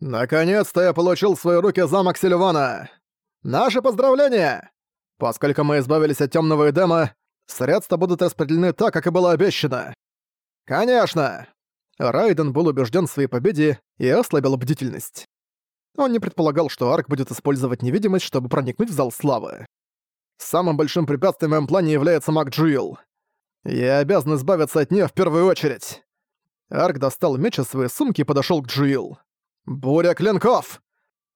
«Наконец-то я получил в свои руки замок Сильвана! Наше поздравление! Поскольку мы избавились от темного Эдема, средства будут распределены так, как и было обещано. Конечно!» Райден был убежден в своей победе и ослабил бдительность. Он не предполагал, что Арк будет использовать невидимость, чтобы проникнуть в Зал Славы. Самым большим препятствием в моем плане является маг Джуил. Я обязан избавиться от нее в первую очередь. Арк достал меч из своей сумки и подошел к Джуил. «Буря клинков!»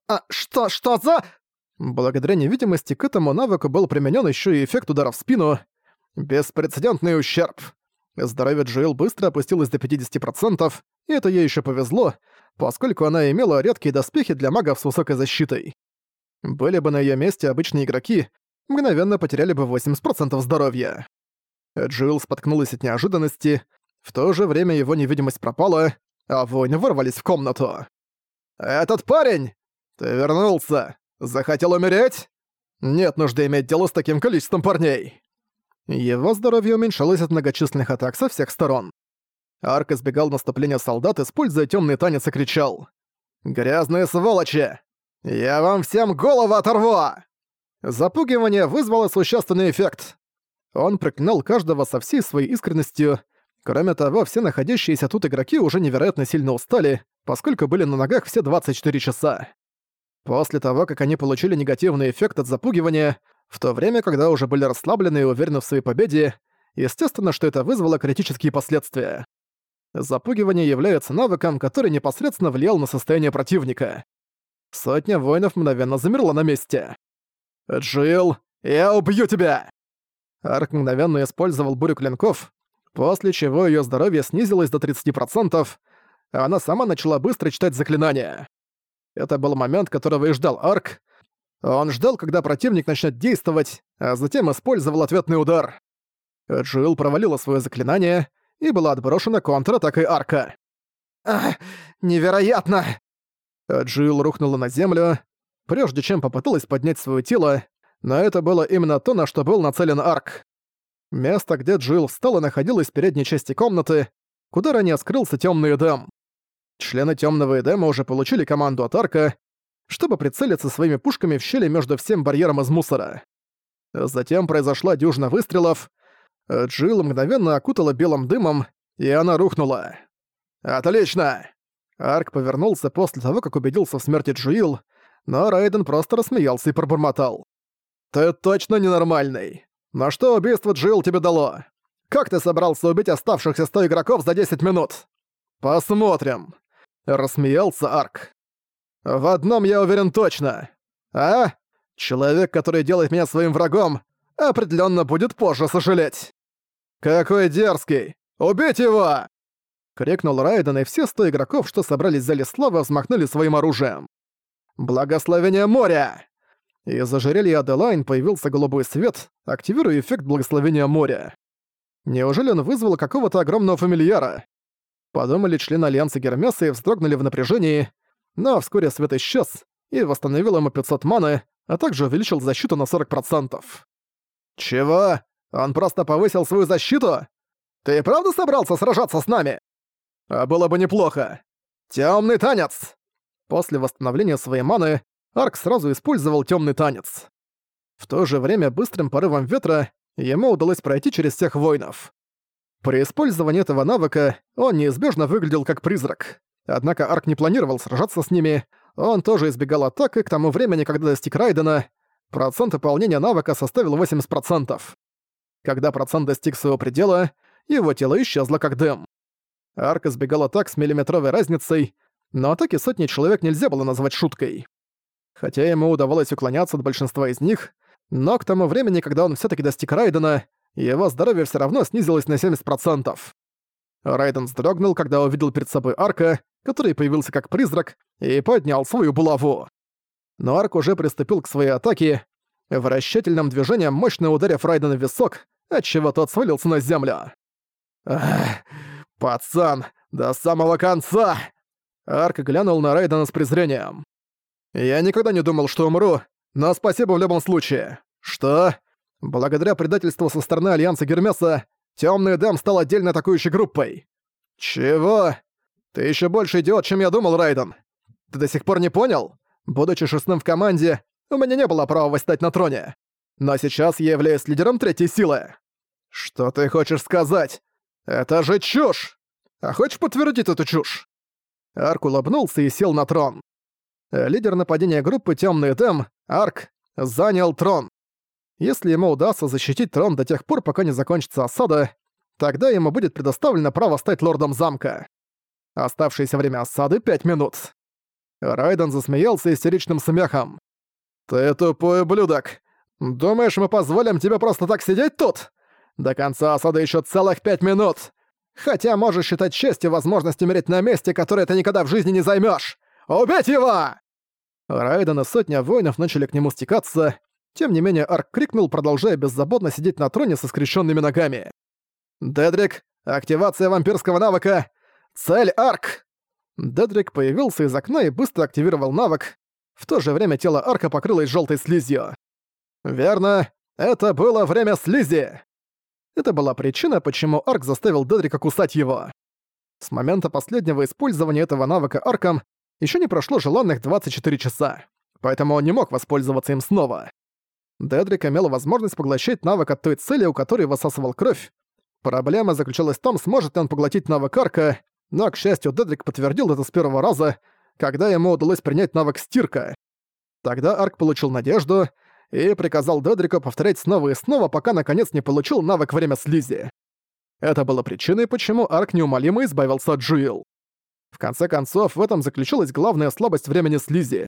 «А что, что за...» Благодаря невидимости к этому навыку был применен еще и эффект удара в спину. Беспрецедентный ущерб. Здоровье Джоэл быстро опустилось до 50%, и это ей еще повезло, поскольку она имела редкие доспехи для магов с высокой защитой. Были бы на ее месте обычные игроки, мгновенно потеряли бы 80% здоровья. Джилл споткнулась от неожиданности, в то же время его невидимость пропала, а воины ворвались в комнату. «Этот парень! Ты вернулся! Захотел умереть? Нет нужды иметь дело с таким количеством парней!» Его здоровье уменьшалось от многочисленных атак со всех сторон. Арк избегал наступления солдат, используя темный танец и кричал. «Грязные сволочи! Я вам всем голову оторву!» Запугивание вызвало существенный эффект. Он проклинал каждого со всей своей искренностью. Кроме того, все находящиеся тут игроки уже невероятно сильно устали, поскольку были на ногах все 24 часа. После того, как они получили негативный эффект от запугивания, в то время, когда уже были расслаблены и уверены в своей победе, естественно, что это вызвало критические последствия. Запугивание является навыком, который непосредственно влиял на состояние противника. Сотня воинов мгновенно замерла на месте. «Джилл, я убью тебя!» Арк мгновенно использовал бурю клинков, после чего ее здоровье снизилось до 30%, а она сама начала быстро читать заклинания. Это был момент, которого и ждал Арк, он ждал, когда противник начнет действовать, а затем использовал ответный удар. Джилл провалила свое заклинание и была отброшена контратакой арка. «Ах, невероятно!» Джилл рухнула на землю, прежде чем попыталась поднять свое тело, но это было именно то, на что был нацелен арк. Место, где Джилл встала, находилось в передней части комнаты, куда ранее скрылся темный Эдем. Члены темного Эдема уже получили команду от арка, чтобы прицелиться своими пушками в щели между всем барьером из мусора. Затем произошла дюжина выстрелов, Джилл мгновенно окутала белым дымом, и она рухнула. «Отлично!» Арк повернулся после того, как убедился в смерти Джилл, но Райден просто рассмеялся и пробормотал. «Ты точно ненормальный. На что убийство Джилл тебе дало? Как ты собрался убить оставшихся 100 игроков за 10 минут? Посмотрим!» Рассмеялся Арк. В одном я уверен точно. А? Человек, который делает меня своим врагом, определенно будет позже сожалеть. Какой дерзкий! Убить его! Крикнул Райден, и все сто игроков, что собрались в зале взмахнули своим оружием. Благословение моря! Из ожерелья Аделайн появился голубой свет, активируя эффект благословения моря. Неужели он вызвал какого-то огромного фамильяра? Подумали члены Альянса Гермеса и вздрогнули в напряжении, но вскоре свет исчез и восстановил ему 500 маны, а также увеличил защиту на 40%. «Чего? Он просто повысил свою защиту? Ты правда собрался сражаться с нами? А было бы неплохо. Тёмный танец!» После восстановления своей маны Арк сразу использовал тёмный танец. В то же время быстрым порывом ветра ему удалось пройти через всех воинов. При использовании этого навыка он неизбежно выглядел как призрак. Однако Арк не планировал сражаться с ними, он тоже избегал атак, и к тому времени, когда достиг Райдена, процент выполнения навыка составил 80%. Когда процент достиг своего предела, его тело исчезло как дым. Арк избегал атак с миллиметровой разницей, но атаки сотни человек нельзя было назвать шуткой. Хотя ему удавалось уклоняться от большинства из них, но к тому времени, когда он все таки достиг Райдена, его здоровье все равно снизилось на 70%. Райден вздрогнул, когда увидел перед собой Арка, который появился как призрак и поднял свою булаву. Но Арк уже приступил к своей атаке, вращательным движением мощно ударив Райдена в висок, отчего тот свалился на землю. «Ах, пацан, до самого конца!» Арк глянул на Райдена с презрением. «Я никогда не думал, что умру, но спасибо в любом случае. Что? Благодаря предательству со стороны Альянса Гермеса, Тёмный Дам стал отдельно атакующей группой. Чего? Ты ещё больше идиот, чем я думал, Райден. Ты до сих пор не понял? Будучи шестым в команде, у меня не было права восстать на троне. Но сейчас я являюсь лидером третьей силы. Что ты хочешь сказать? Это же чушь! А хочешь подтвердить эту чушь? Арк улыбнулся и сел на трон. Лидер нападения группы Тёмный Дэм, Арк, занял трон. Если ему удастся защитить трон до тех пор, пока не закончится осада, тогда ему будет предоставлено право стать лордом замка. Оставшееся время осады — пять минут. Райден засмеялся истеричным смехом. «Ты тупой ублюдок! Думаешь, мы позволим тебе просто так сидеть тут? До конца осады еще целых пять минут! Хотя можешь считать честью возможность умереть на месте, которое ты никогда в жизни не займешь. Убить его!» Райден и сотня воинов начали к нему стекаться. Тем не менее, Арк крикнул, продолжая беззаботно сидеть на троне со скрещенными ногами. «Дедрик, активация вампирского навыка! Цель Арк!» Дедрик появился из окна и быстро активировал навык. В то же время тело Арка покрылось желтой слизью. «Верно, это было время слизи!» Это была причина, почему Арк заставил Дедрика кусать его. С момента последнего использования этого навыка Арком еще не прошло желанных 24 часа, поэтому он не мог воспользоваться им снова. Дедрик имел возможность поглощать навык от той цели, у которой высасывал кровь. Проблема заключалась в том, сможет ли он поглотить навык Арка, но, к счастью, Дедрик подтвердил это с первого раза, когда ему удалось принять навык Стирка. Тогда Арк получил надежду, и приказал Дедрику повторять снова и снова, пока наконец не получил навык «Время слизи». Это было причиной, почему Арк неумолимо избавился от Джуил. В конце концов, в этом заключалась главная слабость времени слизи.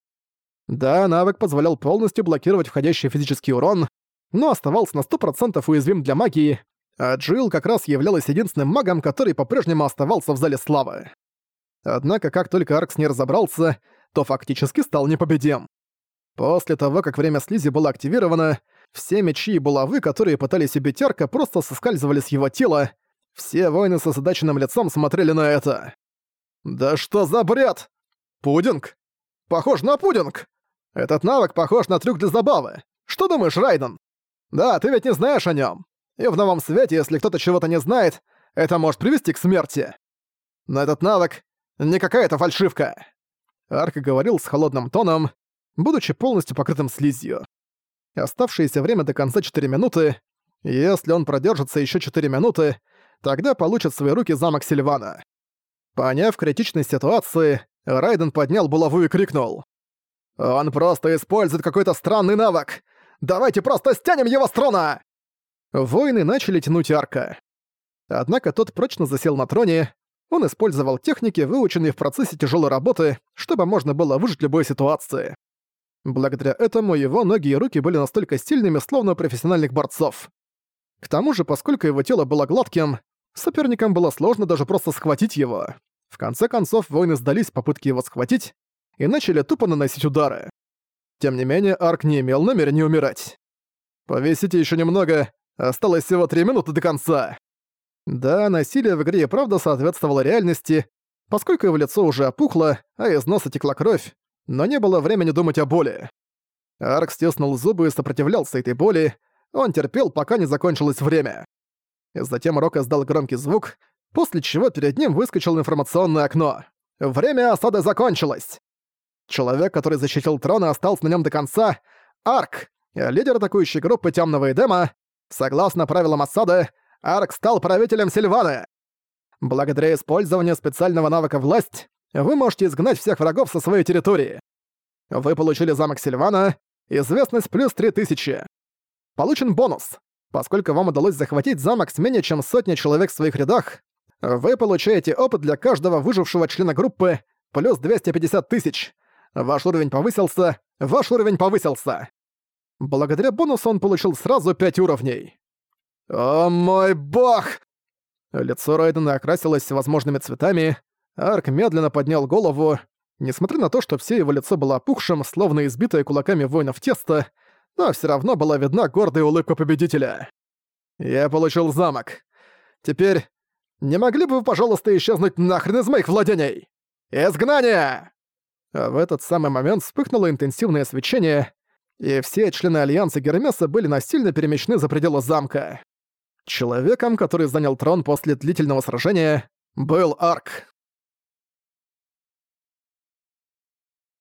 Да, навык позволял полностью блокировать входящий физический урон, но оставался на 100% уязвим для магии, а Джилл как раз являлась единственным магом, который по-прежнему оставался в Зале Славы. Однако, как только Арк с ней разобрался, то фактически стал непобедим. После того, как время слизи было активировано, все мечи и булавы, которые пытались убить Арка, просто соскальзывали с его тела. Все воины с озадаченным лицом смотрели на это. «Да что за бред? Пудинг? Похож на пудинг! Этот навык похож на трюк для забавы. Что думаешь, Райден? Да, ты ведь не знаешь о нем. И в новом свете, если кто-то чего-то не знает, это может привести к смерти. Но этот навык не какая-то фальшивка. Арк говорил с холодным тоном, будучи полностью покрытым слизью. Оставшееся время до конца 4 минуты. Если он продержится еще 4 минуты, тогда получит в свои руки замок Сильвана. Поняв критичность ситуации, Райден поднял булаву и крикнул. «Он просто использует какой-то странный навык! Давайте просто стянем его с трона!» Воины начали тянуть арка. Однако тот прочно засел на троне, он использовал техники, выученные в процессе тяжелой работы, чтобы можно было выжить любой ситуации. Благодаря этому его ноги и руки были настолько сильными, словно у профессиональных борцов. К тому же, поскольку его тело было гладким, соперникам было сложно даже просто схватить его. В конце концов, воины сдались в попытке его схватить и начали тупо наносить удары. Тем не менее, Арк не имел намерения умирать. «Повесите еще немного, осталось всего три минуты до конца». Да, насилие в игре и правда соответствовало реальности, поскольку его лицо уже опухло, а из носа текла кровь, но не было времени думать о боли. Арк стиснул зубы и сопротивлялся этой боли, он терпел, пока не закончилось время. Затем Рок издал громкий звук, после чего перед ним выскочило информационное окно. Время осады закончилось. Человек, который защитил трон и остался на нем до конца, Арк, лидер атакующей группы Темного Эдема, согласно правилам осады, Арк стал правителем Сильваны. Благодаря использованию специального навыка «Власть», вы можете изгнать всех врагов со своей территории. Вы получили замок Сильвана, известность плюс 3000. Получен бонус. Поскольку вам удалось захватить замок с менее чем сотней человек в своих рядах, вы получаете опыт для каждого выжившего члена группы плюс 250 тысяч. Ваш уровень повысился, ваш уровень повысился. Благодаря бонусу он получил сразу 5 уровней. «О мой бог!» Лицо Райдена окрасилось всевозможными цветами, Арк медленно поднял голову. Несмотря на то, что все его лицо было опухшим, словно избитое кулаками воинов тесто, но все равно была видна гордая улыбка победителя. «Я получил замок. Теперь не могли бы вы, пожалуйста, исчезнуть нахрен из моих владений? Изгнание!» а в этот самый момент вспыхнуло интенсивное свечение, и все члены Альянса Гермеса были насильно перемещены за пределы замка. Человеком, который занял трон после длительного сражения, был Арк.